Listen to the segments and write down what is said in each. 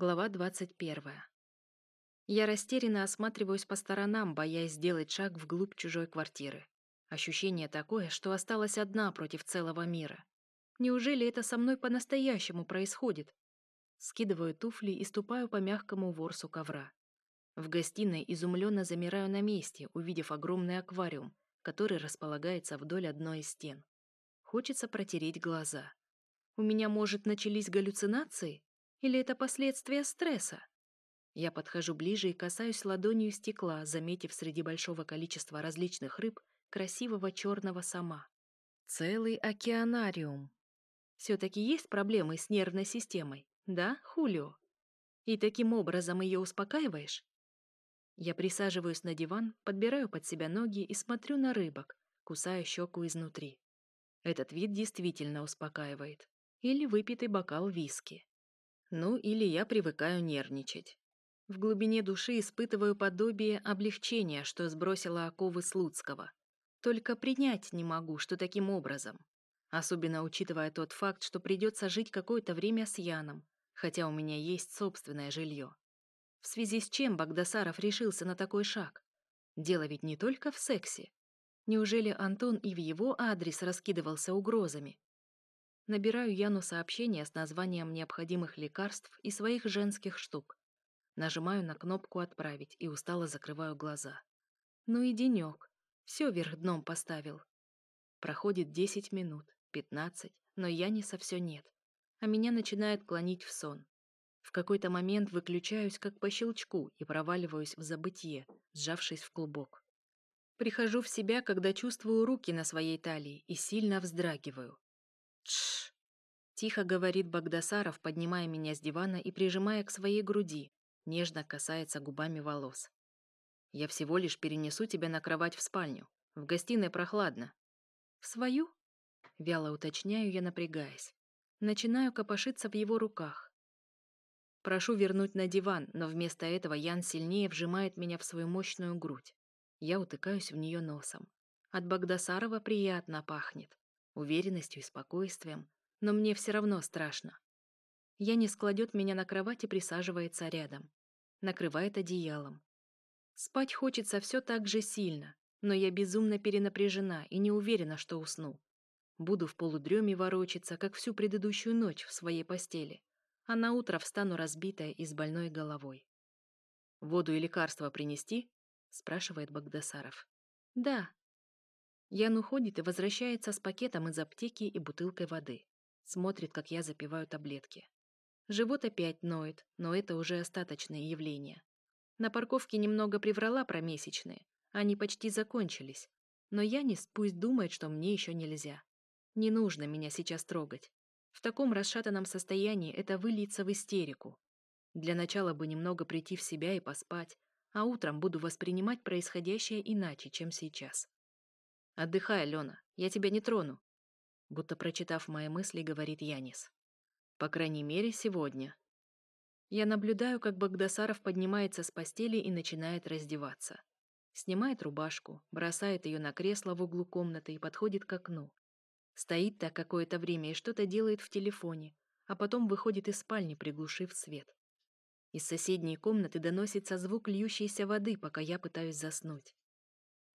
Глава 21. Я растерянно осматриваюсь по сторонам, боясь сделать шаг вглубь чужой квартиры. Ощущение такое, что осталась одна против целого мира. Неужели это со мной по-настоящему происходит? Скидываю туфли и ступаю по мягкому ворсу ковра. В гостиной изумленно замираю на месте, увидев огромный аквариум, который располагается вдоль одной из стен. Хочется протереть глаза. У меня, может, начались галлюцинации? Или это последствия стресса? Я подхожу ближе и касаюсь ладонью стекла, заметив среди большого количества различных рыб красивого черного сама. Целый океанариум. Все-таки есть проблемы с нервной системой, да, Хулио? И таким образом ее успокаиваешь? Я присаживаюсь на диван, подбираю под себя ноги и смотрю на рыбок, кусая щеку изнутри. Этот вид действительно успокаивает. Или выпитый бокал виски. Ну, или я привыкаю нервничать. В глубине души испытываю подобие облегчения, что сбросила оковы Слуцкого. Только принять не могу, что таким образом. Особенно учитывая тот факт, что придется жить какое-то время с Яном, хотя у меня есть собственное жилье. В связи с чем Багдасаров решился на такой шаг? Дело ведь не только в сексе. Неужели Антон и в его адрес раскидывался угрозами? Набираю Яну сообщение с названием необходимых лекарств и своих женских штук. Нажимаю на кнопку «Отправить» и устало закрываю глаза. Ну и денек. Все вверх дном поставил. Проходит 10 минут, 15, но Яниса все нет. А меня начинает клонить в сон. В какой-то момент выключаюсь как по щелчку и проваливаюсь в забытье, сжавшись в клубок. Прихожу в себя, когда чувствую руки на своей талии и сильно вздрагиваю. Тш! Тихо говорит Багдасаров, поднимая меня с дивана и прижимая к своей груди, нежно касается губами волос. Я всего лишь перенесу тебя на кровать в спальню. В гостиной прохладно. В свою? Вяло уточняю я, напрягаясь. Начинаю копошиться в его руках. Прошу вернуть на диван, но вместо этого Ян сильнее вжимает меня в свою мощную грудь. Я утыкаюсь в нее носом. От Багдасарова приятно пахнет уверенностью и спокойствием, но мне все равно страшно. Янис кладет меня на кровать и присаживается рядом. Накрывает одеялом. Спать хочется все так же сильно, но я безумно перенапряжена и не уверена, что усну. Буду в полудреме ворочаться, как всю предыдущую ночь в своей постели, а на утро встану разбитая и с больной головой. «Воду и лекарства принести?» – спрашивает Багдасаров. «Да», Ян уходит и возвращается с пакетом из аптеки и бутылкой воды. Смотрит, как я запиваю таблетки. Живот опять ноет, но это уже остаточное явление. На парковке немного приврала про месячные. Они почти закончились. Но Янис пусть думает, что мне еще нельзя. Не нужно меня сейчас трогать. В таком расшатанном состоянии это выльется в истерику. Для начала бы немного прийти в себя и поспать, а утром буду воспринимать происходящее иначе, чем сейчас. «Отдыхай, Алена, я тебя не трону», будто прочитав мои мысли, говорит Янис. «По крайней мере, сегодня». Я наблюдаю, как Багдасаров поднимается с постели и начинает раздеваться. Снимает рубашку, бросает ее на кресло в углу комнаты и подходит к окну. Стоит так какое-то время и что-то делает в телефоне, а потом выходит из спальни, приглушив свет. Из соседней комнаты доносится звук льющейся воды, пока я пытаюсь заснуть.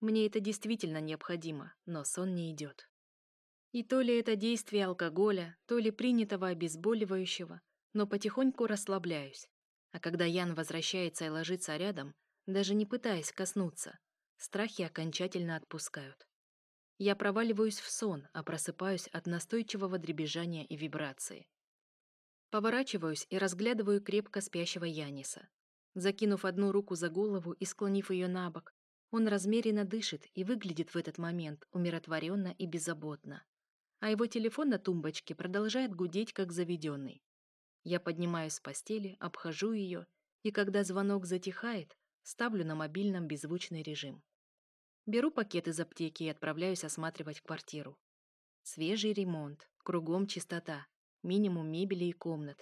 Мне это действительно необходимо, но сон не идет. И то ли это действие алкоголя, то ли принятого обезболивающего, но потихоньку расслабляюсь. А когда Ян возвращается и ложится рядом, даже не пытаясь коснуться, страхи окончательно отпускают. Я проваливаюсь в сон, а просыпаюсь от настойчивого дребезжания и вибрации. Поворачиваюсь и разглядываю крепко спящего Яниса. Закинув одну руку за голову и склонив ее на бок, он размеренно дышит и выглядит в этот момент умиротворенно и беззаботно. А его телефон на тумбочке продолжает гудеть, как заведенный. Я поднимаюсь с постели, обхожу ее, и когда звонок затихает, ставлю на мобильном беззвучный режим. Беру пакет из аптеки и отправляюсь осматривать квартиру. Свежий ремонт, кругом чистота, минимум мебели и комнат.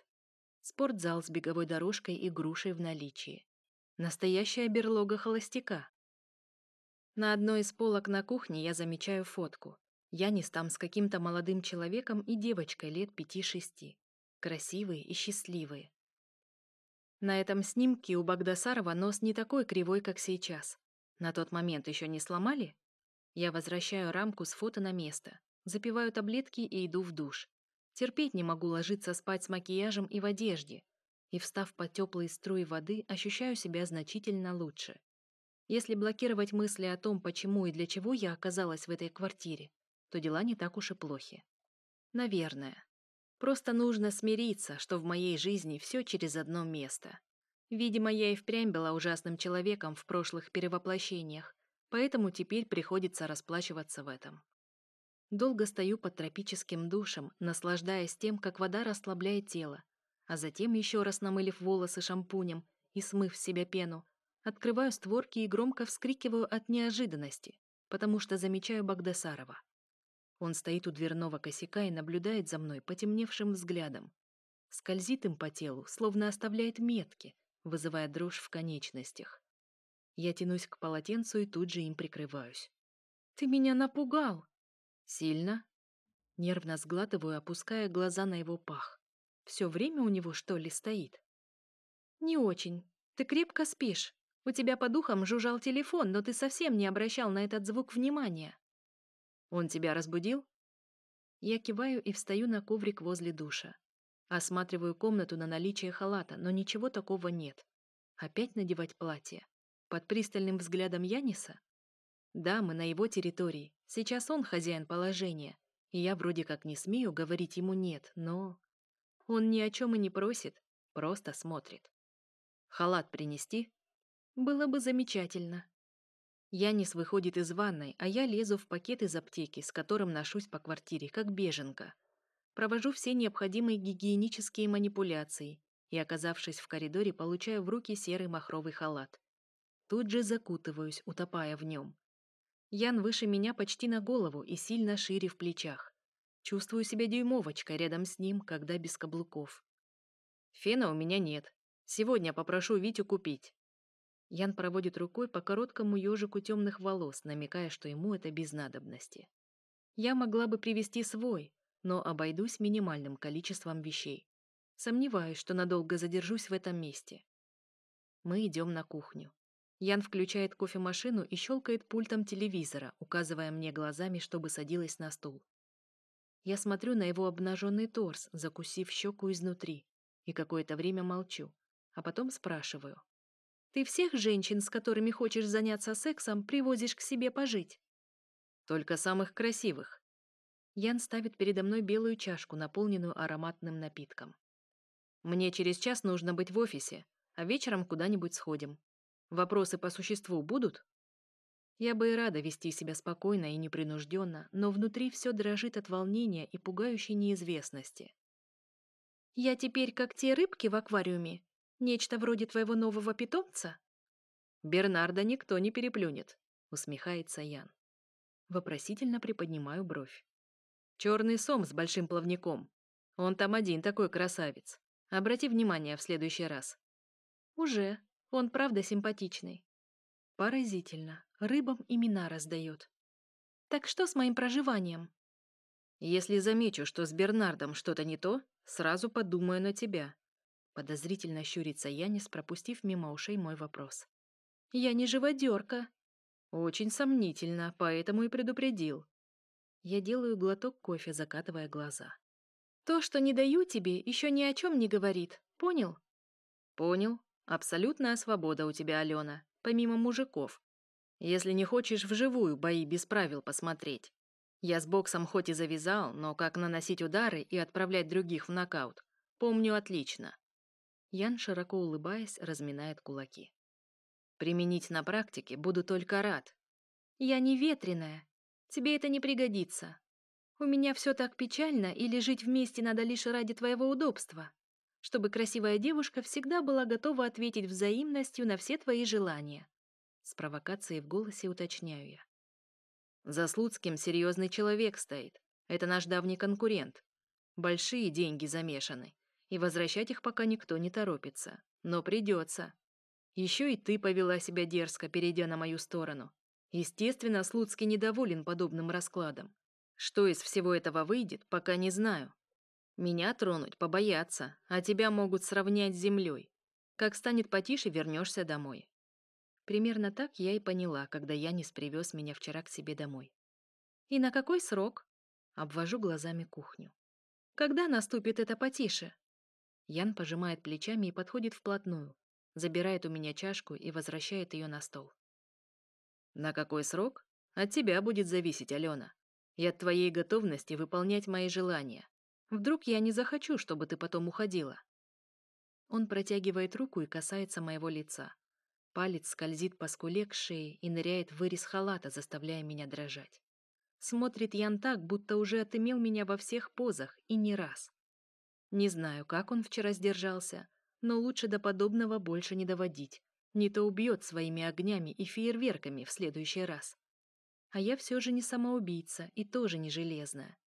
Спортзал с беговой дорожкой и грушей в наличии. Настоящая берлога холостяка. На одной из полок на кухне я замечаю фотку. Янис там с каким-то молодым человеком и девочкой лет пяти-шести. Красивые и счастливые. На этом снимке у Багдасарова нос не такой кривой, как сейчас. На тот момент еще не сломали? Я возвращаю рамку с фото на место, запиваю таблетки и иду в душ. Терпеть не могу ложиться спать с макияжем и в одежде. И, встав под теплые струи воды, ощущаю себя значительно лучше. Если блокировать мысли о том, почему и для чего я оказалась в этой квартире, то дела не так уж и плохи. Наверное. Просто нужно смириться, что в моей жизни все через одно место. Видимо, я и впрямь была ужасным человеком в прошлых перевоплощениях, поэтому теперь приходится расплачиваться в этом. Долго стою под тропическим душем, наслаждаясь тем, как вода расслабляет тело, а затем, еще раз намылив волосы шампунем и смыв с себя пену, открываю створки и громко вскрикиваю от неожиданности, потому что замечаю Багдасарова. Он стоит у дверного косяка и наблюдает за мной потемневшим взглядом. Скользит им по телу, словно оставляет метки, вызывая дрожь в конечностях. Я тянусь к полотенцу и тут же им прикрываюсь. «Ты меня напугал!» «Сильно?» Нервно сглатываю, опуская глаза на его пах. «Все время у него, что ли, стоит?» «Не очень. Ты крепко спишь. У тебя по духам жужжал телефон, но ты совсем не обращал на этот звук внимания». Он тебя разбудил? Я киваю и встаю на коврик возле душа. Осматриваю комнату на наличие халата, но ничего такого нет. Опять надевать платье? Под пристальным взглядом Яниса? Да, мы на его территории. Сейчас он хозяин положения. И я вроде как не смею говорить ему «нет», но... Он ни о чем и не просит, просто смотрит. Халат принести? Было бы замечательно. Янис выходит из ванной, а я лезу в пакет из аптеки, с которым ношусь по квартире, как беженка. Провожу все необходимые гигиенические манипуляции и, оказавшись в коридоре, получаю в руки серый махровый халат. Тут же закутываюсь, утопая в нем. Ян выше меня почти на голову и сильно шире в плечах. Чувствую себя дюймовочкой рядом с ним, когда без каблуков. Фена у меня нет. Сегодня попрошу Витю купить. Ян проводит рукой по короткому ежику темных волос, намекая, что ему это без надобности. Я могла бы привести свой, но обойдусь минимальным количеством вещей. Сомневаюсь, что надолго задержусь в этом месте. Мы идем на кухню. Ян включает кофемашину и щелкает пультом телевизора, указывая мне глазами, чтобы садилась на стул. Я смотрю на его обнаженный торс, закусив щеку изнутри, и какое-то время молчу, а потом спрашиваю. Ты всех женщин, с которыми хочешь заняться сексом, привозишь к себе пожить? Только самых красивых. Ян ставит передо мной белую чашку, наполненную ароматным напитком. Мне через час нужно быть в офисе, а вечером куда-нибудь сходим. Вопросы по существу будут? Я бы и рада вести себя спокойно и непринужденно, но внутри все дрожит от волнения и пугающей неизвестности. «Я теперь как те рыбки в аквариуме, Нечто вроде твоего нового питомца? Бернарда никто не переплюнет, усмехается Ян. Вопросительно приподнимаю бровь. Черный сом с большим плавником. Он там один такой красавец. Обрати внимание в следующий раз. Уже. Он правда симпатичный. Поразительно. Рыбам имена раздает. Так что с моим проживанием? Если замечу, что с Бернардом что-то не то, сразу подумаю на тебя. Подозрительно щурится Янис, пропустив мимо ушей мой вопрос. «Я не живодерка». «Очень сомнительно, поэтому и предупредил». Я делаю глоток кофе, закатывая глаза. «То, что не даю тебе, еще ни о чем не говорит. Понял?» «Понял. Абсолютная свобода у тебя, Алена, помимо мужиков. Если не хочешь вживую бои без правил посмотреть. Я с боксом хоть и завязал, но как наносить удары и отправлять других в нокаут, помню отлично. Ян, широко улыбаясь, разминает кулаки. «Применить на практике буду только рад». «Я не ветреная. Тебе это не пригодится. У меня все так печально, или жить вместе надо лишь ради твоего удобства, чтобы красивая девушка всегда была готова ответить взаимностью на все твои желания». С провокацией в голосе уточняю я. «За Слуцким серьезный человек стоит. Это наш давний конкурент. Большие деньги замешаны и возвращать их пока никто не торопится. Но придется. Еще и ты повела себя дерзко, перейдя на мою сторону. Естественно, Слуцкий недоволен подобным раскладом. Что из всего этого выйдет, пока не знаю. Меня тронуть побояться, а тебя могут сравнять с землей. Как станет потише, вернешься домой. Примерно так я и поняла, когда Янис привез меня вчера к себе домой. И на какой срок? Обвожу глазами кухню. Когда наступит это потише? Ян пожимает плечами и подходит вплотную, забирает у меня чашку и возвращает ее на стол. На какой срок? От тебя будет зависеть, Алена. И от твоей готовности выполнять мои желания. Вдруг я не захочу, чтобы ты потом уходила. Он протягивает руку и касается моего лица. Палец скользит по скуле к шее и ныряет в вырез халата, заставляя меня дрожать. Смотрит Ян так, будто уже отымел меня во всех позах, и не раз. Не знаю, как он вчера сдержался, но лучше до подобного больше не доводить. Не то убьет своими огнями и фейерверками в следующий раз. А я все же не самоубийца и тоже не железная.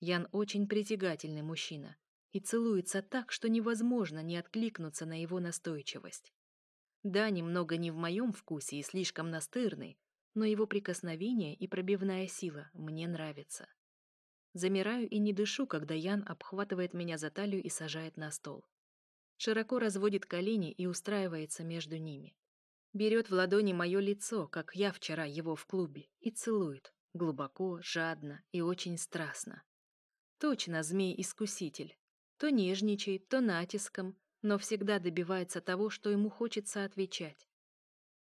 Ян очень притягательный мужчина и целуется так, что невозможно не откликнуться на его настойчивость. Да, немного не в моем вкусе и слишком настырный, но его прикосновение и пробивная сила мне нравятся. Замираю и не дышу, когда Ян обхватывает меня за талию и сажает на стол. Широко разводит колени и устраивается между ними. Берет в ладони мое лицо, как я вчера его в клубе, и целует. Глубоко, жадно и очень страстно. Точно змей-искуситель. То нежничает, то натиском, но всегда добивается того, что ему хочется отвечать.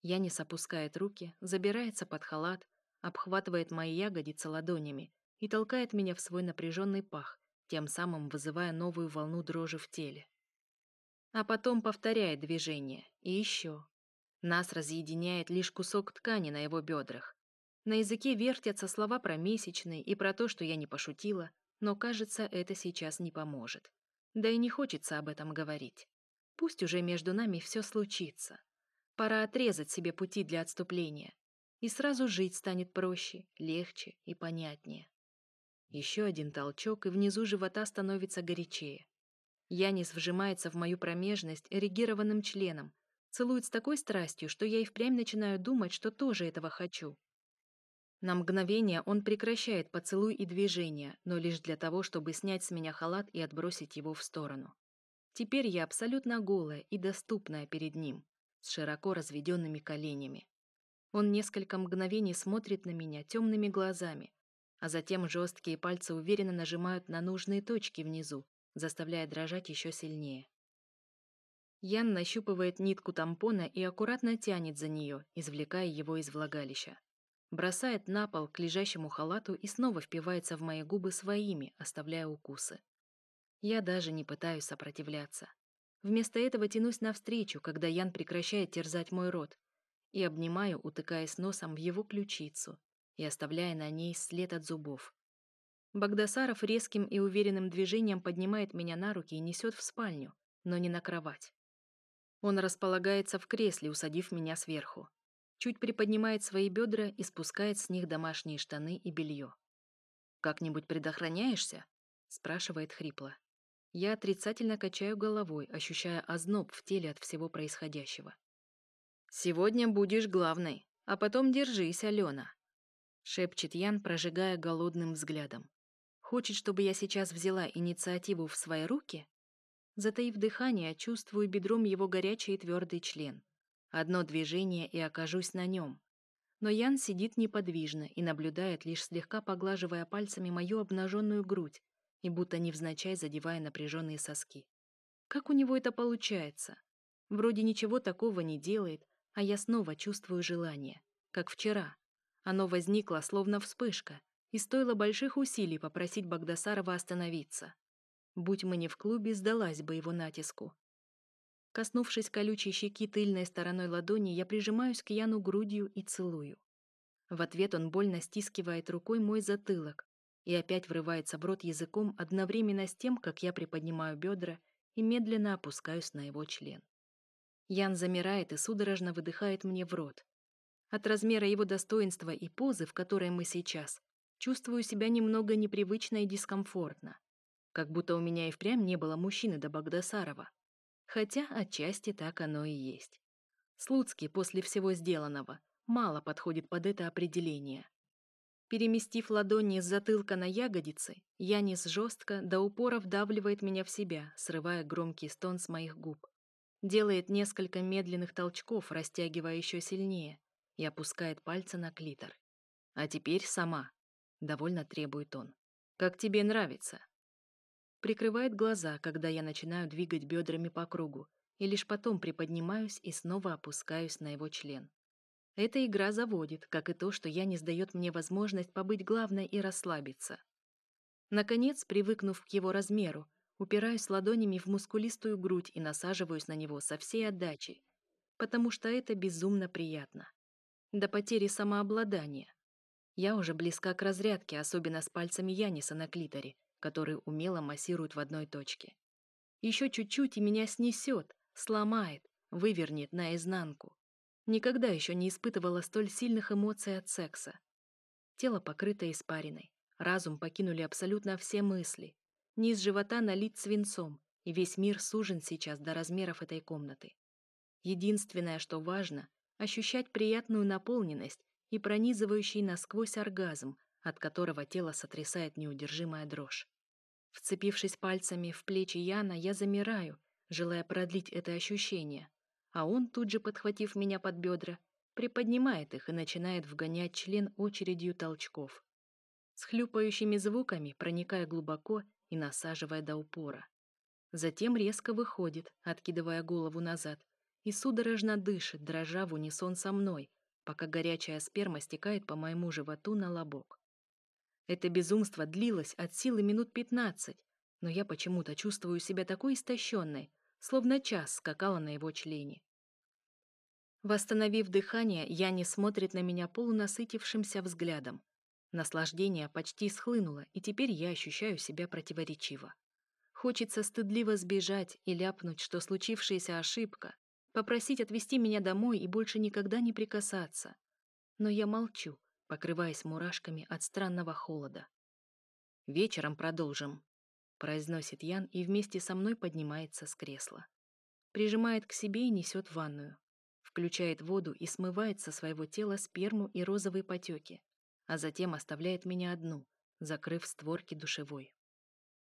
Янис опускает руки, забирается под халат, обхватывает мои ягодицы ладонями и толкает меня в свой напряженный пах, тем самым вызывая новую волну дрожи в теле. А потом повторяет движение, и еще. Нас разъединяет лишь кусок ткани на его бедрах. На языке вертятся слова про месячные и про то, что я не пошутила, но, кажется, это сейчас не поможет. Да и не хочется об этом говорить. Пусть уже между нами все случится. Пора отрезать себе пути для отступления. И сразу жить станет проще, легче и понятнее. Еще один толчок, и внизу живота становится горячее. Янис вжимается в мою промежность эрегированным членом, целует с такой страстью, что я и впрямь начинаю думать, что тоже этого хочу. На мгновение он прекращает поцелуй и движение, но лишь для того, чтобы снять с меня халат и отбросить его в сторону. Теперь я абсолютно голая и доступная перед ним, с широко разведенными коленями. Он несколько мгновений смотрит на меня темными глазами, а затем жесткие пальцы уверенно нажимают на нужные точки внизу, заставляя дрожать еще сильнее. Ян нащупывает нитку тампона и аккуратно тянет за нее, извлекая его из влагалища бросает на пол к лежащему халату и снова впивается в мои губы своими, оставляя укусы. Я даже не пытаюсь сопротивляться. Вместо этого тянусь навстречу, когда Ян прекращает терзать мой рот, и обнимаю, утыкаясь носом в его ключицу и оставляя на ней след от зубов. Багдасаров резким и уверенным движением поднимает меня на руки и несет в спальню, но не на кровать. Он располагается в кресле, усадив меня сверху чуть приподнимает свои бедра и спускает с них домашние штаны и белье. «Как-нибудь предохраняешься?» — спрашивает хрипло. Я отрицательно качаю головой, ощущая озноб в теле от всего происходящего. «Сегодня будешь главной, а потом держись, Алена», — шепчет Ян, прожигая голодным взглядом. «Хочет, чтобы я сейчас взяла инициативу в свои руки?» Затаив дыхание, чувствую бедром его горячий и твердый член. Одно движение и окажусь на нем. Но Ян сидит неподвижно и наблюдает, лишь слегка поглаживая пальцами мою обнаженную грудь и будто невзначай задевая напряженные соски. Как у него это получается? Вроде ничего такого не делает, а я снова чувствую желание, как вчера. Оно возникло, словно вспышка, и стоило больших усилий попросить Багдасарова остановиться. Будь мы не в клубе, сдалась бы его натиску. Коснувшись колючей щеки тыльной стороной ладони, я прижимаюсь к Яну грудью и целую. В ответ он больно стискивает рукой мой затылок и опять врывается в рот языком одновременно с тем, как я приподнимаю бедра и медленно опускаюсь на его член. Ян замирает и судорожно выдыхает мне в рот. От размера его достоинства и позы, в которой мы сейчас, чувствую себя немного непривычно и дискомфортно. Как будто у меня и впрямь не было мужчины до Багдасарова. Хотя отчасти так оно и есть. Слуцкий после всего сделанного мало подходит под это определение. Переместив ладони с затылка на ягодицы, Янис жестко до упора вдавливает меня в себя, срывая громкий стон с моих губ. Делает несколько медленных толчков, растягивая еще сильнее, и опускает пальцы на клитор. «А теперь сама», — довольно требует он. «Как тебе нравится?» Прикрывает глаза, когда я начинаю двигать бедрами по кругу, и лишь потом приподнимаюсь и снова опускаюсь на его член. Эта игра заводит, как и то, что я не сдает мне возможность побыть главной и расслабиться. Наконец, привыкнув к его размеру, упираюсь ладонями в мускулистую грудь и насаживаюсь на него со всей отдачей, потому что это безумно приятно. До потери самообладания. Я уже близка к разрядке, особенно с пальцами Яниса на клиторе, который умело массирует в одной точке. Еще чуть-чуть и меня снесет, сломает, вывернет наизнанку. Никогда еще не испытывала столь сильных эмоций от секса. Тело покрыто испариной, разум покинули абсолютно все мысли. Низ живота налит свинцом, и весь мир сужен сейчас до размеров этой комнаты. Единственное, что важно, ощущать приятную наполненность и пронизывающий насквозь оргазм, от которого тело сотрясает неудержимая дрожь. Вцепившись пальцами в плечи Яна, я замираю, желая продлить это ощущение, а он, тут же подхватив меня под бедра, приподнимает их и начинает вгонять член очередью толчков. С хлюпающими звуками, проникая глубоко и насаживая до упора. Затем резко выходит, откидывая голову назад, и судорожно дышит, дрожа в унисон со мной, пока горячая сперма стекает по моему животу на лобок. Это безумство длилось от силы минут пятнадцать, но я почему-то чувствую себя такой истощенной, словно час скакала на его члене. Восстановив дыхание, Яни смотрит на меня полунасытившимся взглядом. Наслаждение почти схлынуло, и теперь я ощущаю себя противоречиво. Хочется стыдливо сбежать и ляпнуть, что случившаяся ошибка, попросить отвезти меня домой и больше никогда не прикасаться. Но я молчу, покрываясь мурашками от странного холода. «Вечером продолжим», — произносит Ян и вместе со мной поднимается с кресла. Прижимает к себе и несет ванную. Включает воду и смывает со своего тела сперму и розовые потеки, а затем оставляет меня одну, закрыв створки душевой.